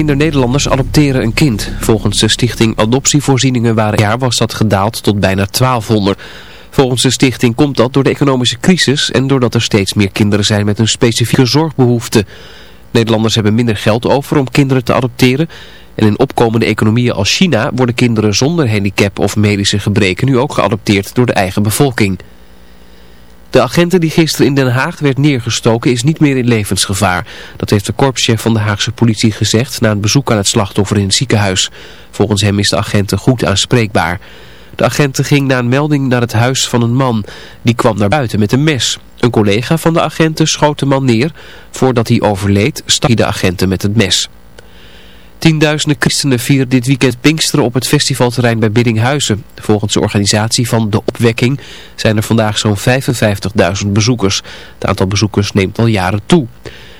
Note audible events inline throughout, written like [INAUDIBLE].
Minder Nederlanders adopteren een kind. Volgens de stichting Adoptievoorzieningen waren jaar was dat gedaald tot bijna 1200. Volgens de stichting komt dat door de economische crisis en doordat er steeds meer kinderen zijn met een specifieke zorgbehoefte. Nederlanders hebben minder geld over om kinderen te adopteren. En in opkomende economieën als China worden kinderen zonder handicap of medische gebreken nu ook geadopteerd door de eigen bevolking. De agenten die gisteren in Den Haag werd neergestoken is niet meer in levensgevaar. Dat heeft de korpschef van de Haagse politie gezegd na een bezoek aan het slachtoffer in het ziekenhuis. Volgens hem is de agenten goed aanspreekbaar. De agenten ging na een melding naar het huis van een man. Die kwam naar buiten met een mes. Een collega van de agenten schoot de man neer. Voordat hij overleed stak hij de agenten met het mes. Tienduizenden christenen vieren dit weekend Pinksteren op het festivalterrein bij Biddinghuizen. Volgens de organisatie van De Opwekking zijn er vandaag zo'n 55.000 bezoekers. Het aantal bezoekers neemt al jaren toe.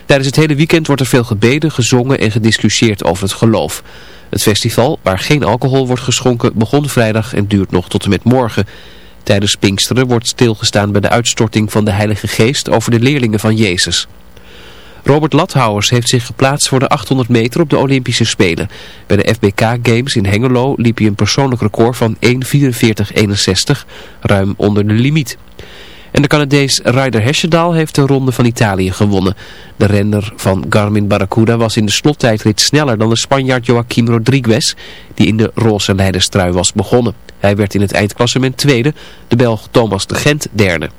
Tijdens het hele weekend wordt er veel gebeden, gezongen en gediscussieerd over het geloof. Het festival, waar geen alcohol wordt geschonken, begon vrijdag en duurt nog tot en met morgen. Tijdens Pinksteren wordt stilgestaan bij de uitstorting van de Heilige Geest over de leerlingen van Jezus. Robert Lathouwers heeft zich geplaatst voor de 800 meter op de Olympische Spelen. Bij de FBK Games in Hengelo liep hij een persoonlijk record van 1.44.61, ruim onder de limiet. En de Canadees Ryder Hesjedal heeft de Ronde van Italië gewonnen. De renner van Garmin Barracuda was in de slottijdrit sneller dan de Spanjaard Joaquim Rodriguez, die in de roze leiderstrui was begonnen. Hij werd in het eindklassement tweede, de Belg Thomas de Gent derde.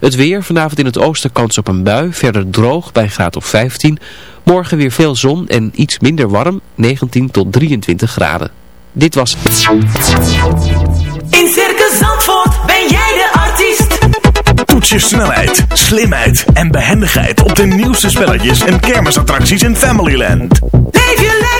Het weer, vanavond in het oosten kans op een bui, verder droog bij graad of 15. Morgen weer veel zon en iets minder warm, 19 tot 23 graden. Dit was het. In Circus Zandvoort ben jij de artiest. Toets je snelheid, slimheid en behendigheid op de nieuwste spelletjes en kermisattracties in Familyland. Leef je lekker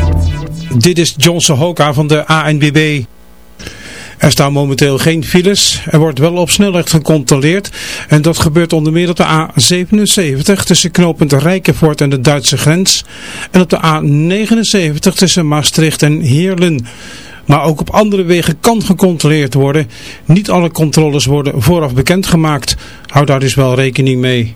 Dit is John Sohoka van de ANBB. Er staan momenteel geen files. Er wordt wel op snelheid gecontroleerd. En dat gebeurt onder meer op de A77 tussen knooppunt Rijkenvoort en de Duitse grens. En op de A79 tussen Maastricht en Heerlen. Maar ook op andere wegen kan gecontroleerd worden. Niet alle controles worden vooraf bekendgemaakt. Hou daar dus wel rekening mee.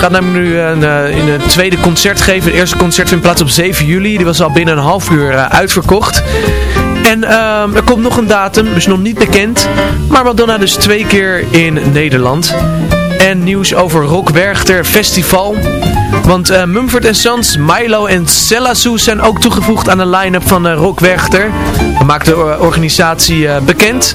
Gaat namelijk nu een, uh, in een tweede concert geven. Het eerste concert vindt plaats op 7 juli. Die was al binnen een half uur uh, uitverkocht. En uh, er komt nog een datum, dus nog niet bekend. Maar Madonna dus twee keer in Nederland. En nieuws over Rock Werchter Festival. Want uh, Mumford Sons, Milo en Sue zijn ook toegevoegd aan de line-up van Rock Werchter. Dat maakt de organisatie bekend.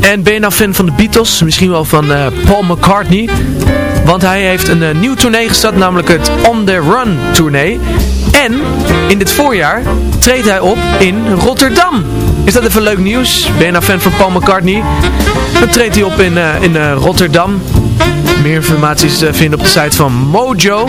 En ben je nou fan van de Beatles? Misschien wel van uh, Paul McCartney. Want hij heeft een uh, nieuw tournee gestart, namelijk het On The Run tournee. En in dit voorjaar treedt hij op in Rotterdam. Is dat even leuk nieuws? Ben je nou fan van Paul McCartney? Dan treedt hij op in, uh, in Rotterdam. Meer informatie is te vinden op de site van Mojo.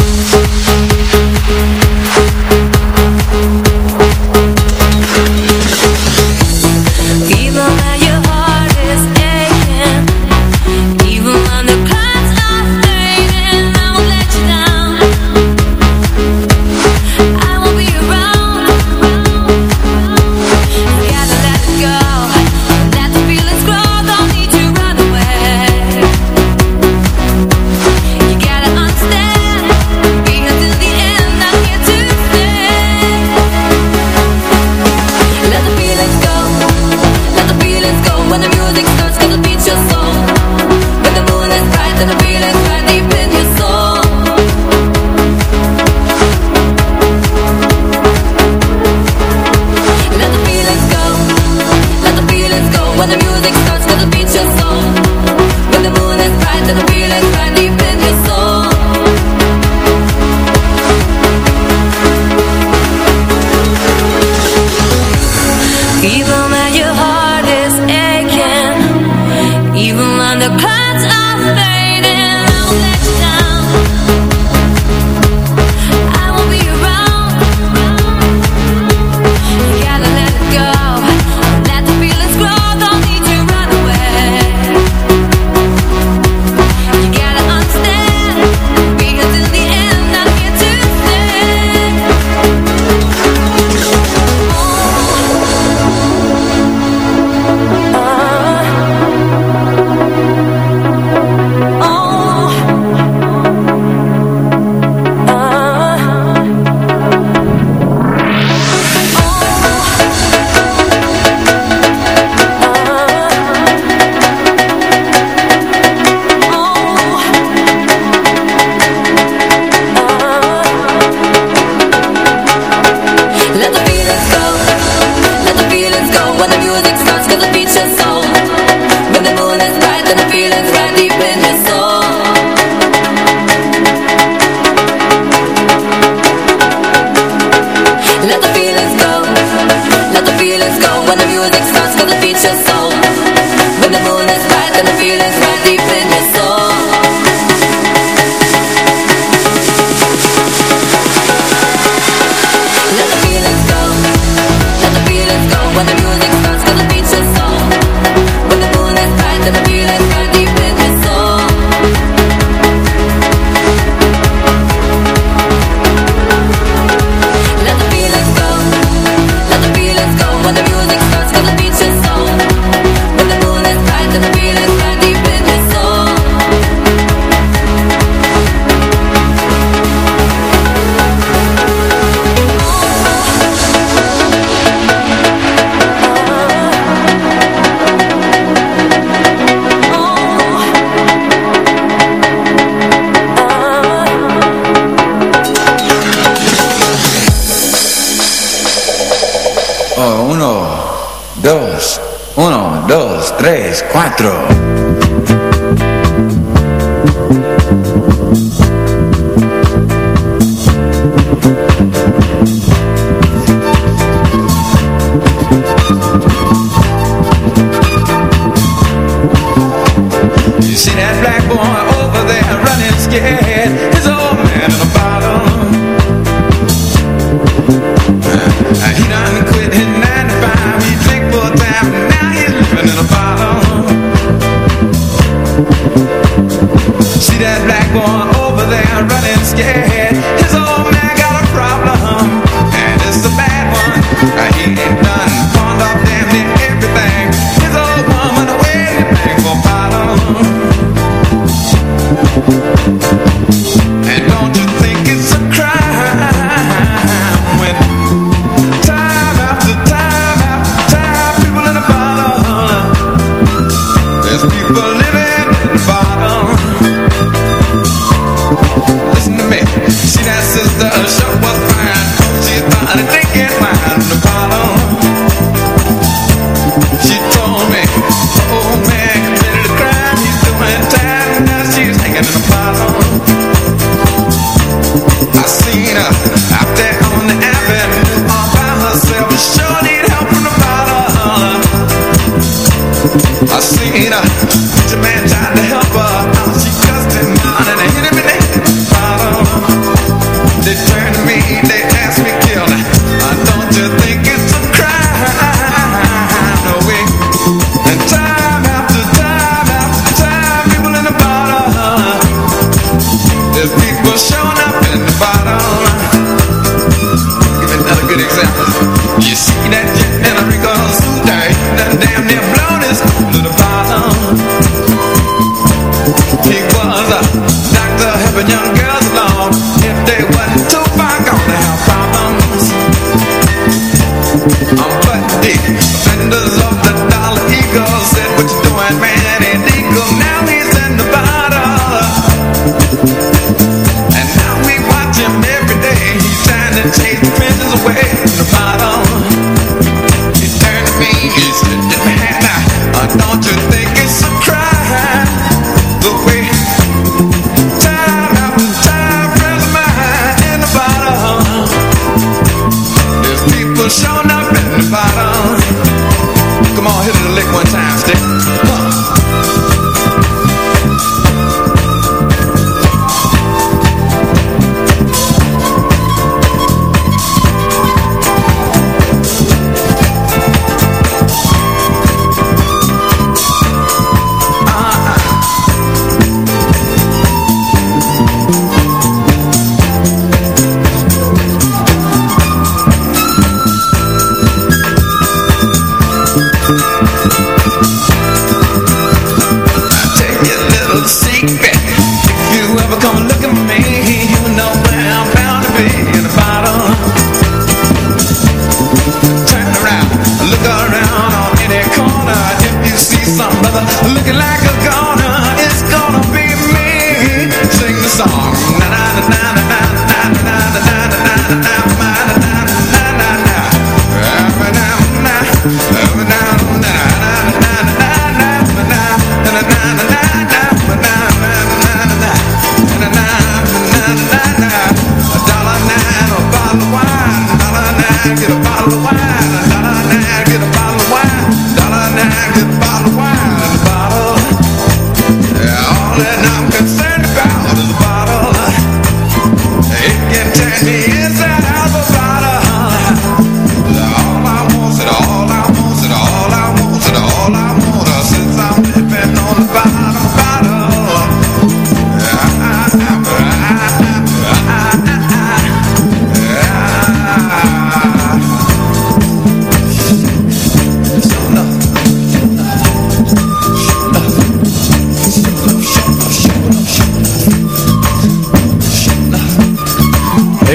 哎。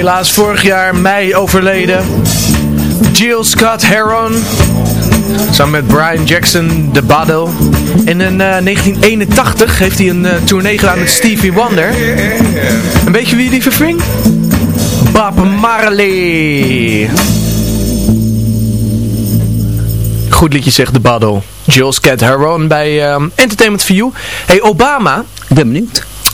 helaas vorig jaar mei overleden. Jill Scott Heron. Samen met Brian Jackson, de Baddle. In 1981 eh, heeft hij een uh, tournee gedaan met Stevie Wonder. En weet je wie die verving? Bob Marley. Goed liedje zegt de Baddle. Jill Scott Heron bij eh, Entertainment for You. Hey Obama. de ben benieuwd.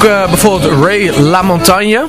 Bijvoorbeeld Ray LaMontagne.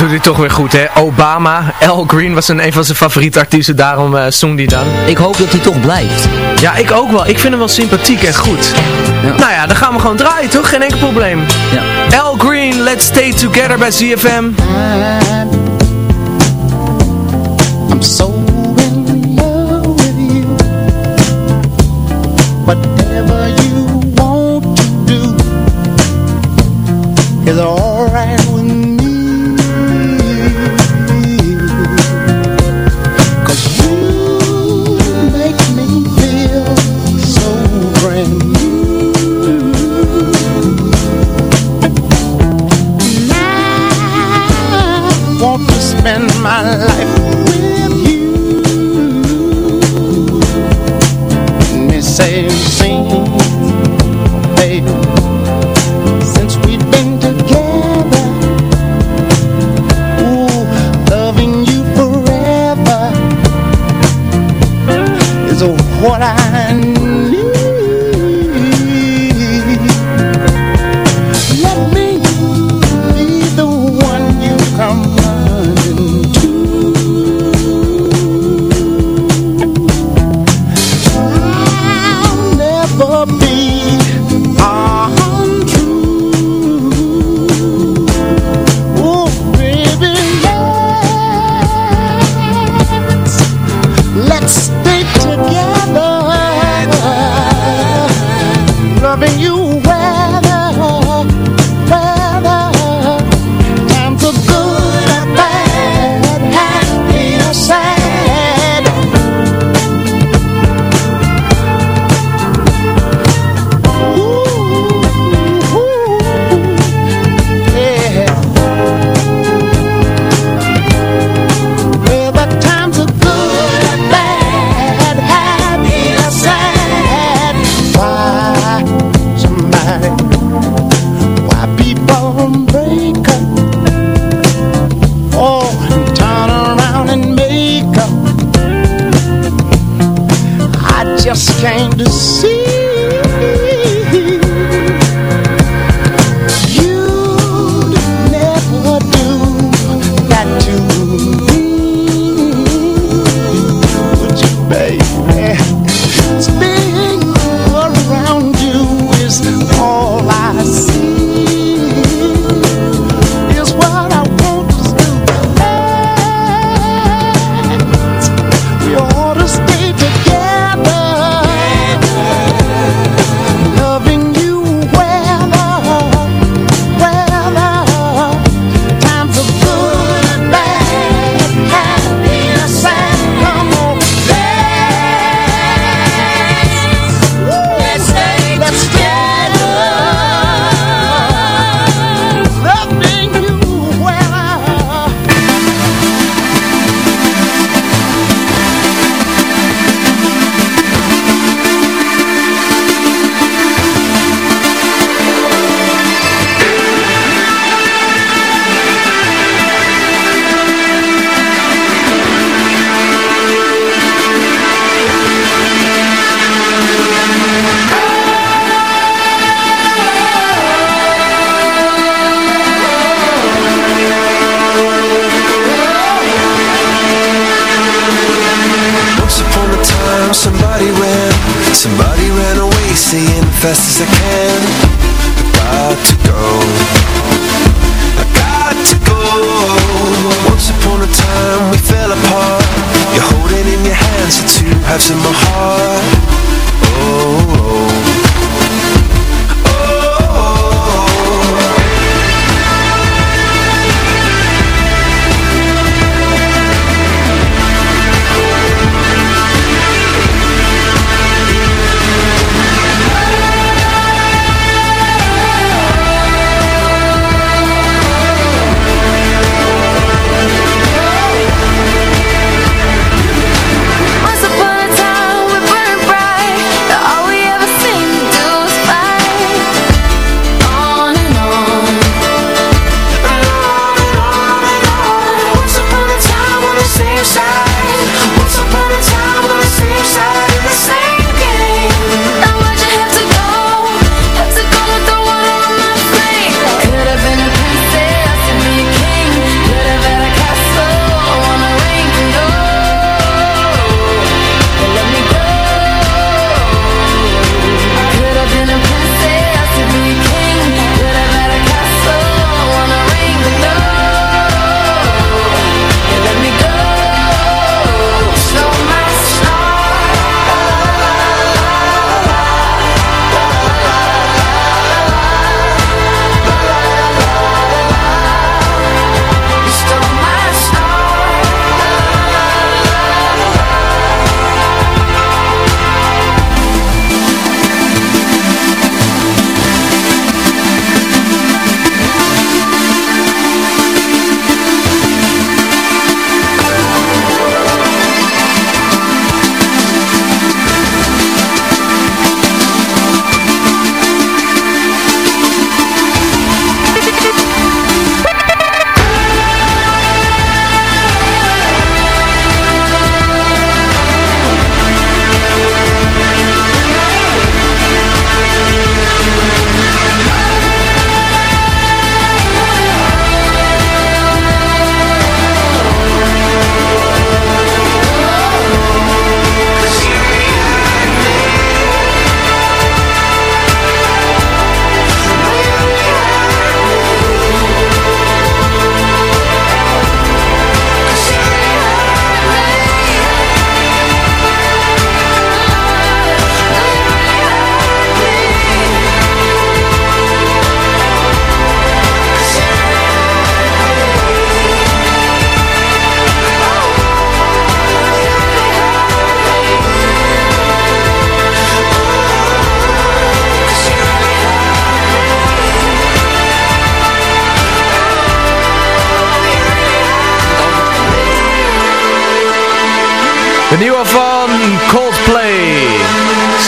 doet hij toch weer goed, hè? Obama, Al Green was een, een van zijn favoriete artiesten, daarom zong hij dan. Ik hoop dat hij toch blijft. Ja, ik ook wel. Ik vind hem wel sympathiek en goed. Ja. Nou ja, dan gaan we gewoon draaien, toch? Geen enkel probleem. Ja. Al Green, Let's Stay Together bij ZFM. I'm so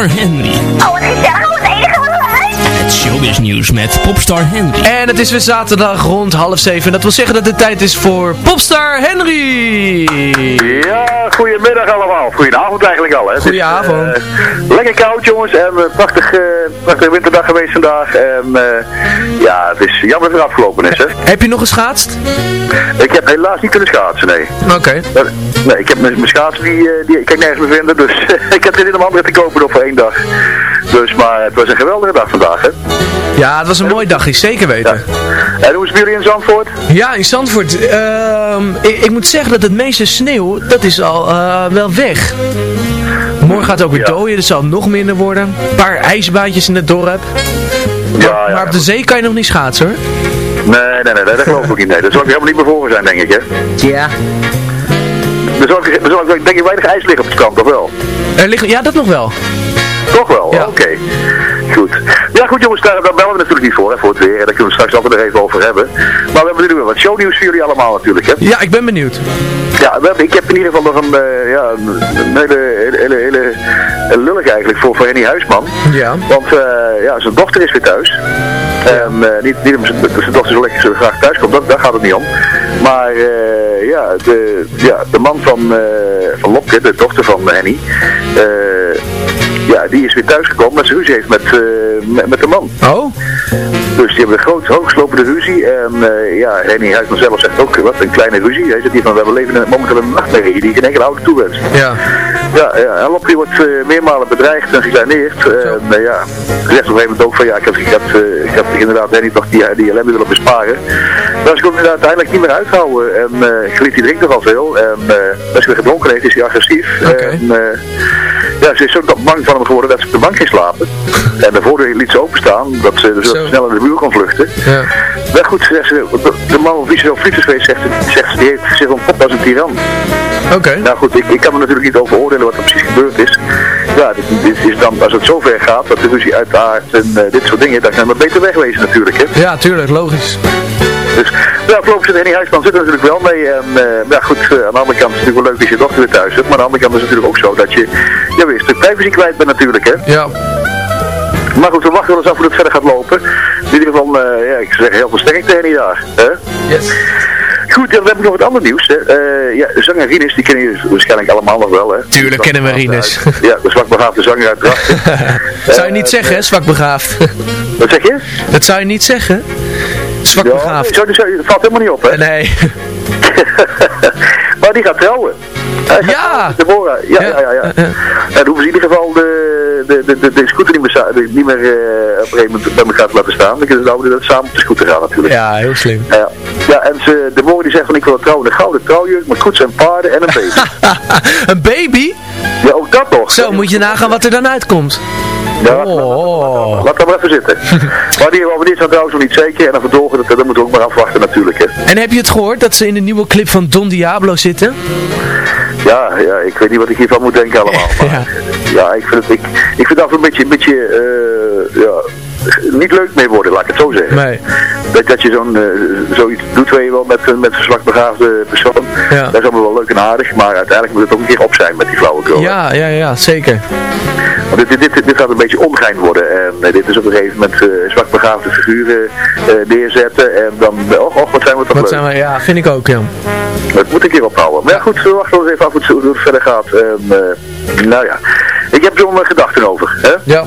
Popstar Henry. Oh, wat gezellig. Wat enige wat leuk. Het showbiz nieuws met Popstar Henry. Het is weer zaterdag rond half zeven. Dat wil zeggen dat het tijd is voor Popstar Henry. Ja, goedemiddag allemaal. Goedenavond eigenlijk al. Hè. Goedenavond. Het is, eh, lekker koud jongens en een prachtig, eh, prachtige winterdag geweest vandaag. En eh, ja, het is jammer dat het afgelopen is. Hè. Heb je nog geschaatst? Ik heb helaas niet kunnen schaatsen, nee. Oké. Eh, Nee, ik heb mijn schaatsen, die, eh, die ik kan ik nergens meer vinden. Dus [LAUGHS] ik heb er in om andere te kopen nog voor één dag. Dus, maar het was een geweldige dag vandaag, hè. Ja, het was een mooi dagje, zeker weten. En hoe is het bij jullie in Zandvoort? Ja, in Zandvoort. ehm, ik, ik moet zeggen dat het meeste sneeuw, dat is al eh, wel weg. Morgen gaat het ook weer dooien, dus zal het nog minder worden. Een paar ijsbaantjes in het dorp. Ja, ja. Maar op de zee kan je nog niet schaatsen hoor. Nee, nee, nee, nee, dat geloof ik niet. Nee. Dat zal ik helemaal niet meer voor zijn, denk ik, hè. Ja. Er zal, ik- er zal ik, denk ik weinig ijs liggen op het strand, of wel? Er liggen, ja, dat nog wel. Toch wel? Oké. Goed. Ja goed jongens, daar, daar bellen we natuurlijk niet voor, hè, voor het weer. Daar kunnen we straks altijd nog even over hebben. Maar we hebben nu weer wat shownieuws voor jullie allemaal natuurlijk, hè. Ja, ik ben benieuwd. Ja, ik heb in ieder geval nog een, eh, ja, een, hele, hele, hele, hele lullig eigenlijk voor, voor Henny Huisman. Ja. Want eh, ja, zijn dochter is weer thuis. En, eh, niet, niet omdat zijn- dochter zo lekker zo graag thuis komt, dat, daar gaat het niet om. Maar ja, de, ja, de man van, van Lopke, de dochter van Henny, ja, die is weer thuisgekomen met zijn ruzie heeft met, eh, met, met de man. Oh? Dus die hebben een groot, hoogslopende ruzie. En eh, ja, Henny Huisman zelf zegt ook, wat een kleine ruzie. Hij zegt hier van, we leven in- momenteel een nachtmerrie die geen enkele oude toewenst. Ja. Ja, ja en Lopke wordt eh, meermalen bedreigd en gekleineerd. En eh, ja, zegt op een gegeven moment ook van, ja, ik heb, ik heb, eh, ik heb inderdaad Henny toch die, die ellende willen besparen. Maar ze kon hem uiteindelijk niet meer uithouden. En uh, Griet die drinkt nogal veel. En eh, als hij weer gedronken heeft, is hij agressief. En eh, ja, ze is zo bang van hem geworden dat ze op de bank ging slapen. [LAUGHS] En de voordeur liet ze openstaan, dat ze dus snel in de muur kon vluchten. Ja. Maar goed, zegt ze, de, man of wie ze zo verliefd is geweest, zegt, ze- zegt ze, die heeft zich ontpopt als een tiran. Oké. Nou goed, ik, ik kan er natuurlijk niet over oordelen wat er precies gebeurd is. Ja, dit, dit is dan, als het zover gaat, dat de ruzie uitaardt en eh, dit soort dingen, dan kan het maar beter wegwezen natuurlijk, hè. Ja, tuurlijk, logisch. Dus ja, voorlopig zit Henny Huisman zit er natuurlijk wel mee. En eh, ja goed, eh, aan de andere kant is het natuurlijk wel leuk dat je dochter weer thuis hebt. Maar aan de andere kant is het natuurlijk ook zo dat je ja, weer een stuk privacy kwijt bent natuurlijk, hè. Ja. Maar goed, we wachten wel eens af hoe het verder gaat lopen. In ieder geval, eh, ja, ik zeggen heel veel sterkte Henny daar. Hè? Yes. Goed, dan heb ik nog wat ander nieuws. Hè. Eh, ja, zanger Rinus, die kennen jullie waarschijnlijk allemaal nog wel. Hè. Tuurlijk kennen we Rinus. Ja, de zwakbegaafde zanger uit Drachten. [LAUGHS] Dat zou je niet zeggen, hè, zwak begaafd. Wat zeg je? Dat zou je niet zeggen. Zwak Ja, begaafd. zo, zo, dat valt helemaal niet op, hè? Nee. [LAUGHS] maar die gaat trouwen. Hij gaat Ja. Deborah. Ja, ja, ja. ja. En dan hoeven ze in ieder geval de, de, de, de, de scooter niet meer, niet meer eh, op een gegeven moment bij elkaar te laten staan. Dan kunnen ze nou samen op de scooter gaan natuurlijk. Ja, heel slim. Ja, ja en ze, Deborah die zegt van ik wil trouwen een gouden trouwjurk met koets en paarden en een baby. [LAUGHS] Een baby? ja, ook dat nog. Zo, moet je nagaan wat er dan uitkomt. Ja, laat, laat, laat dat maar even zitten. [LAUGHS] maar die dit zijn trouwens nog niet zeker. En dan verdorgen, dat, dat moeten we ook maar afwachten natuurlijk. Hè. En heb je het gehoord dat ze in de nieuwe clip van Don Diablo Ja, ja, ik weet niet wat ik hiervan moet denken allemaal. [LAUGHS] Maar, ja. ik vind het, ik, ik vind dat een beetje, een beetje eh, ja, niet leuk mee worden, laat ik het zo zeggen. Nee. Dat, dat je zo'n, eh, zoiets doet, weet je wel, met, met een zwak begaafde persoon. Ja. Dat is allemaal wel leuk en aardig, maar uiteindelijk moet het ook een keer op zijn met die flauwekul. Ja, ja, ja, zeker. Want dit, dit, dit, dit gaat een beetje ongein worden. En eh, dit is op een gegeven moment eh, zwak begaafde figuren eh, neerzetten. En dan, eh, och, och, wat zijn we toch Wat leuk. zijn we, ja, vind ik ook, ja. Dat moet ik hier ophouden. Maar ja, goed, we wachten eens even af hoe het, hoe het verder gaat. En, eh, nou ja, ik heb er wel mijn gedachten over. Hè? Ja.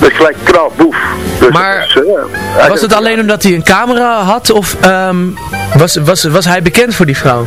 Dus gelijk knal, boef. Dus Maar dat is, eh, Was het alleen omdat hij een camera had of ehm, was, was, was hij bekend voor die vrouw?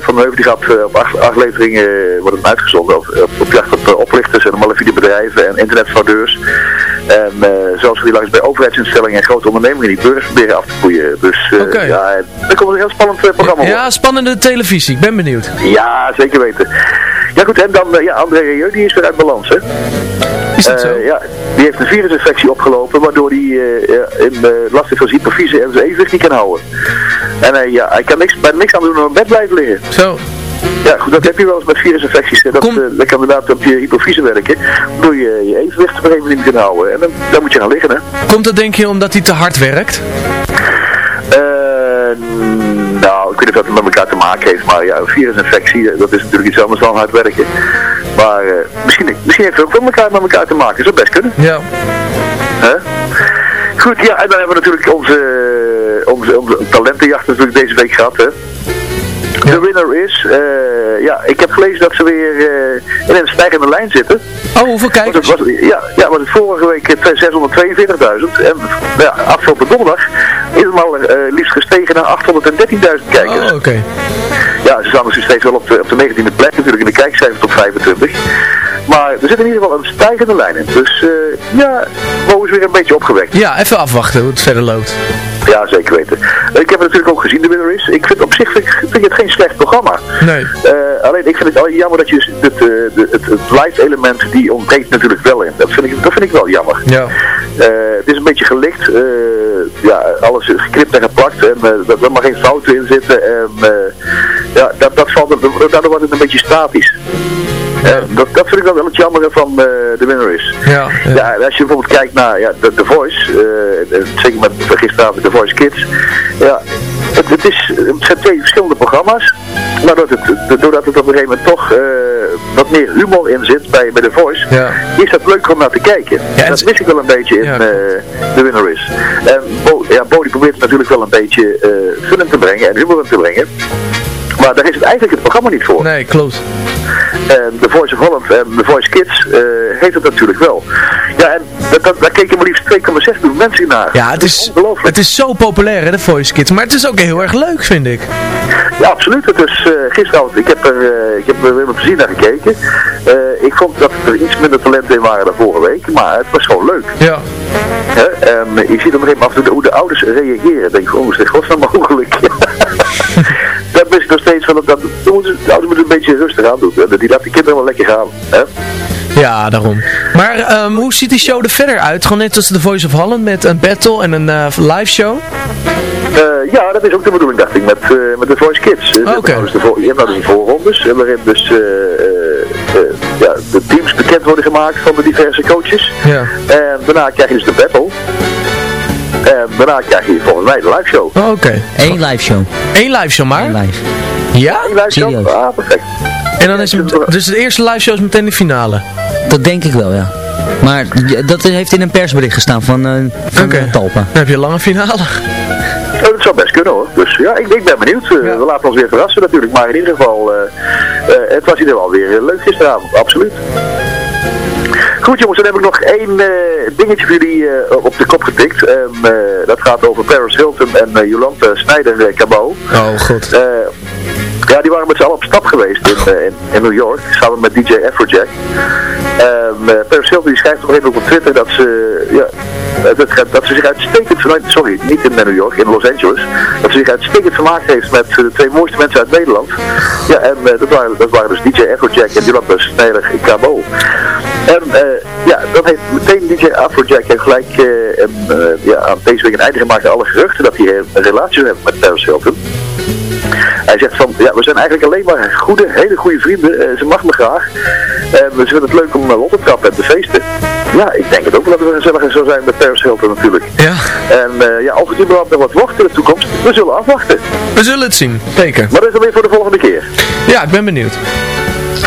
Van Heuvel die gaat eh, op acht afleveringen eh, wordt het uitgezonden op, op, op jacht op eh, oplichters en malafide bedrijven en internetfraudeurs. En eh, zoals we die langs bij overheidsinstellingen en grote ondernemingen die burgers proberen af te poeien. Dus eh, Oké. ja, er komt een heel spannend eh, programma op. Ja, spannende televisie. Ik ben benieuwd. Ja, zeker weten. Ja goed, en dan eh, ja, André Rieu, die is weer uit balans, hè? Is dat Eh, zo? ja, die heeft een virusinfectie opgelopen, waardoor hij eh, ja, in uh, last heeft van hypofyse en zijn evenwicht niet kan houden. En hij, ja, hij kan niks, bij niks aan doen dan op bed blijven liggen. Zo. Ja, goed, dat heb je wel eens met virusinfecties. hè. Dat, Kom- eh, dat kan inderdaad op je hypofyse werken, door je je evenwicht op een gegeven moment niet kan houden. En dan, dan moet je gaan liggen, hè. Komt dat denk je omdat hij te hard werkt? Eh, nou, ik weet niet of dat het met elkaar te maken heeft, maar ja, een virusinfectie, eh, dat is natuurlijk iets anders dan hard werken. Maar eh, misschien, misschien heeft het ook wel elkaar met elkaar te maken, zou best kunnen. Ja. Goed, ja, en dan hebben we natuurlijk onze, onze, onze talentenjacht natuurlijk deze week gehad, hè. De winner is, eh, ja, ik heb gelezen dat ze weer eh, in een stijgende lijn zitten. Oh, hoeveel kijkers? was, ja, ja, want het vorige week eh, 642.000 en ja, afgelopen donderdag is het eh, liefst gestegen naar 813.000 kijkers. Oh, oké. Ze staan dus steeds wel op de, op de 19e plek natuurlijk in de kijkcijfers tot 25. Maar er zit in ieder geval een stijgende lijn in. Dus eh, ja, Mo is weer een beetje opgewekt. Ja, even afwachten hoe het verder loopt. Ja, zeker weten. Ik heb het natuurlijk ook gezien, de winner is. Ik vind op zich vind, ik- vind ik het geen slecht programma. Nee. Eh, alleen ik vind het jammer dat je dus het, eh, het, het live element, die ontbreekt natuurlijk wel in. Dat vind ik, dat vind ik wel jammer. Ja. Het is een beetje gelikt. eh, ja, alles geknipt en geplakt. En uh, er mag geen fouten in zitten. En uh, ja, dat, dat valt, daardoor wordt het een beetje statisch. Ja. dat, dat vind ik dan wel het jammer van uh, de winner is. Ja, ja. ja, als je bijvoorbeeld kijkt naar ja, The, The Voice, uh, zeker met gisteravond The Voice Kids. Ja, het, het, is, het zijn twee verschillende programma's. Maar doordat het, doordat het op een gegeven moment toch wat meer humor in zit bij, bij The Voice, is dat leuk om naar te kijken. Dat mis ik wel een beetje in The Winner is. En Bo, ja, Bodie probeert natuurlijk wel een beetje in te brengen en humor in te brengen. Maar daar is het eigenlijk het programma niet voor. Nee, klopt. En The Voice of Holland en The Voice Kids uh, heeft het natuurlijk wel. Ja, en dat, dat, daar keken maar liefst 2,6 miljoen mensen naar. Ja, het is, het is zo populair hè, de Voice Kids. Maar het is ook heel erg leuk, vind ik. Ja, absoluut. Het is uh, gisteravond, ik heb er, uh, ik heb er weer met plezier naar gekeken. Ik vond dat er iets minder talenten in waren dan vorige week, maar het was gewoon leuk. Ja. Hè? Um, je ziet op een gegeven moment af hoe de ouders reageren. denk ik, oh, is dit godsnaam mogelijk? [LAUGHS] dat is nog steeds van, dat, dat, de ouders moeten een beetje rustig aan doen. Die laten de kinderen wel lekker gaan. Hè? Ja, daarom. Maar um, hoe ziet die show er verder uit? Gewoon net als The Voice of Holland met een battle en een uh, live show? Uh, ja, dat is ook de bedoeling, dacht ik, met, uh, met de Voice Kids. Oké. Okay. Je hebt nou dus voorrondes, waarin dus ja, de teams bekend worden gemaakt van de diverse coaches. Ja. En daarna krijg je dus de battle. En daarna krijg je volgens mij de live show. Oh, Oké. Okay. Eén live show. Eén live show maar? Eén live. Ja? Eén live show? Ah, perfect. En dan is het, dus de eerste live show is meteen de finale? Dat denk ik wel, ja. Maar dat heeft in een persbericht gestaan van, uh, van okay. Talpa. Dan heb je een lange finale. Ja, [LAUGHS] dat zou best kunnen hoor. Dus ja, ik, ik ben benieuwd. Uh, ja. We laten ons weer verrassen natuurlijk. Maar in ieder geval, uh, het was in ieder geval weer leuk gisteravond. Absoluut. Goed jongens, dan heb ik nog één uh, dingetje voor jullie uh, op de kop getikt. Um, uh, dat gaat over Paris Hilton en Jolante Snijder-Cabot. Oh god. ja, die waren met z'n allen op stap geweest in, in, in, New York, samen met DJ Afrojack. Um, Paris Hilton die schrijft op moment op Twitter dat ze, ja, dat, dat ze zich uitstekend vanuit, sorry, niet in New York, in Los Angeles, dat ze zich uitstekend vermaakt heeft met de twee mooiste mensen uit Nederland. Ja, en dat, waren, dat waren dus DJ Afrojack en Jolante Snijder-Cabot. En uh, ja, dan heeft meteen DJ Afrojack gelijk uh, en, uh, ja, aan deze week een einde gemaakt aan alle geruchten dat hij een relatie hebben met Paris Hilton. Hij zegt van, ja, we zijn eigenlijk alleen maar goede, hele goede vrienden. ze mag me graag. En we vinden het leuk om rond te trappen en te feesten. Ja, ik denk het ook dat we gezelliger zou zijn met Paris Hilton natuurlijk. Ja. En ja, of het überhaupt nog wat wordt in de toekomst, we zullen afwachten. We zullen het zien, zeker. Maar dat is dan weer voor de volgende keer. Ja, ik ben benieuwd.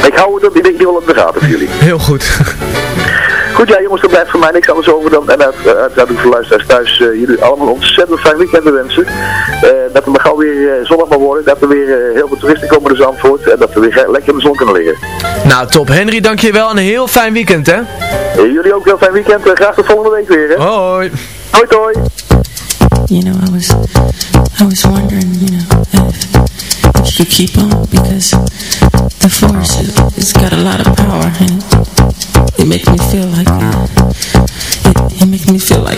Ik hou het in ieder geval op de gaten voor jullie. Heel goed. [LAUGHS] Goed, ja jongens, er blijft voor mij niks anders over dan, en uiteraard ook voor luisteraars thuis, uh, jullie allemaal ontzettend fijn weekend wensen. Uh, dat het maar gauw weer uh, zonnig mag worden, dat er weer heel veel toeristen komen naar Zandvoort en dat we weer lekker in de zon kunnen liggen. Nou top, Henry dankjewel en een heel fijn weekend hè. jullie ook een heel fijn weekend, graag tot volgende week weer hè. Hoi. Hoi hoi. You know, I was, I was wondering, you know, if could keep on because the force it's got a lot of power and it, it makes me feel like it, it makes me feel like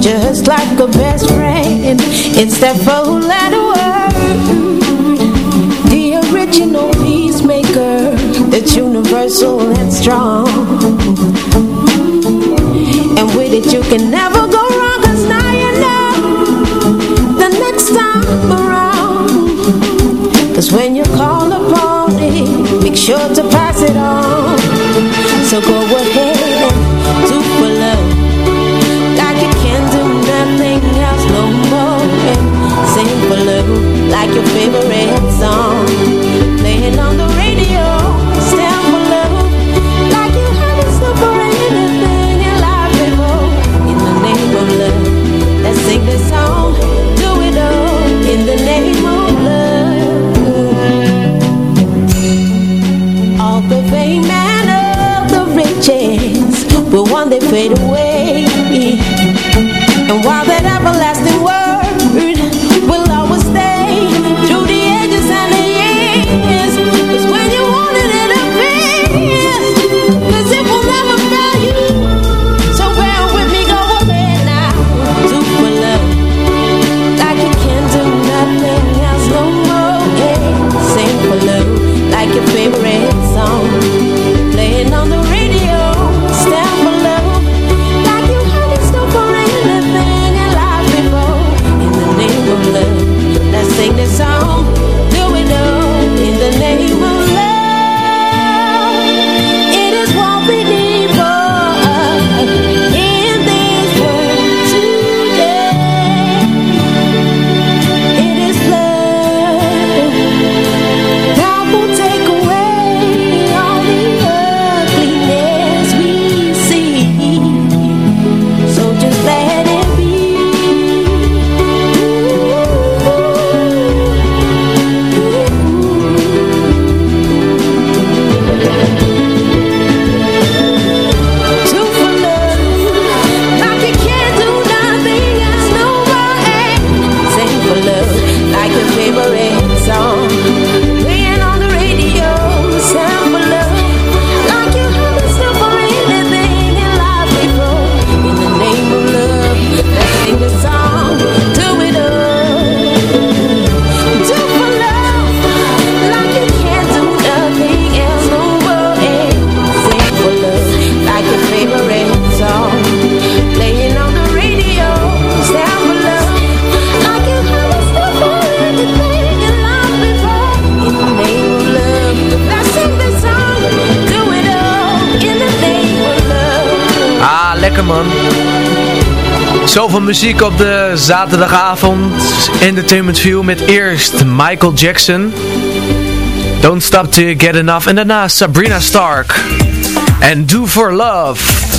just like a best friend. It's that four letter word, the original peacemaker. That's universal and strong. And with it you can never one day fade away. And while Muziek op de zaterdagavond. Entertainment View met eerst Michael Jackson. Don't Stop To Get Enough. En daarna Sabrina Stark. En Do For Love.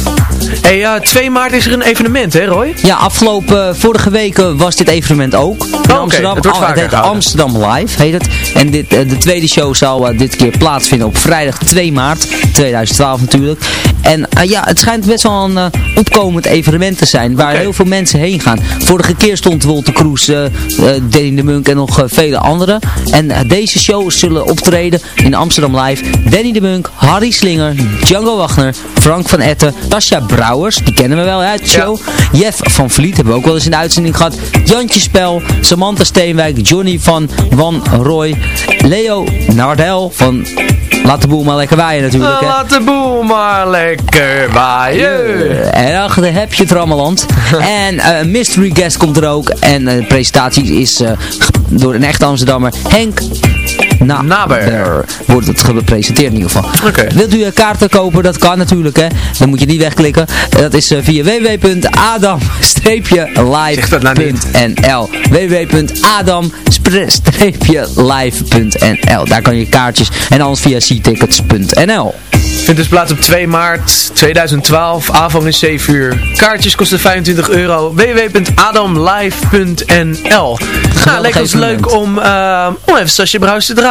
Hey, ja, 2 maart is er een evenement, hè Roy? Ja, afgelopen, vorige week eh, was dit evenement ook. In Amsterdam. het vaker heet gehouden. Amsterdam Live, heet het. En dit, eh, de tweede show zal eh, dit keer plaatsvinden op vrijdag 2 maart 2012 natuurlijk. En eh, ja, het schijnt best wel een eh, opkomend evenement te zijn, waar heel veel mensen heen gaan. Vorige keer stond Wolter Kroes, eh eh, Danny de Munk en nog eh, vele anderen. En eh, deze shows zullen optreden in Amsterdam Live. Danny de Munk, Harry Slinger, Django Wagner, Frank van Etten, Tasja Brouwers, die kennen we wel uit de show. Jeff van Vliet, hebben we ook wel eens in de uitzending gehad. Jantje Spel, Samantha Steenwijk, Johnny van Van Roy, Leo Nardel van Laat de boel maar lekker waaien natuurlijk. Hè. Laat de boel maar lekker waaien. En achter heb je het Rammeland. [LAUGHS] en eh, een mystery guest komt er ook. En eh, de presentatie is eh, door een echte Amsterdammer, Henk nou, Naber wordt het gepresenteerd in ieder geval. Wilt u eh, kaarten kopen? Dat kan natuurlijk. Hè. Dan moet je die wegklikken. Dat is eh, via www.adam-live.nl nou www.adam-live.nl Daar kan je kaartjes en alles via ctickets.nl Vindt dus plaats op 2 maart 2012, avond is 7 uur. Kaartjes kosten 25 euro. www.adamlive.nl Nou, lekker ons leuk om, uh, om even Sasje Brouws te draaien.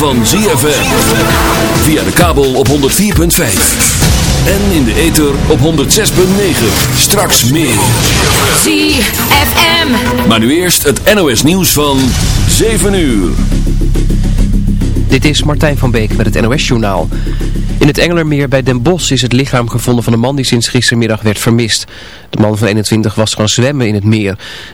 Van ZFM. Via de kabel op 104.5. En in de ether op 106.9. Straks meer. ZFM. Maar nu eerst het NOS nieuws van 7 uur. Dit is Martijn van Beek met het NOS-journaal. In het Engelermeer bij Den Bosch is het lichaam gevonden van een man die sinds gistermiddag werd vermist. De man van 21 was gaan zwemmen in het meer.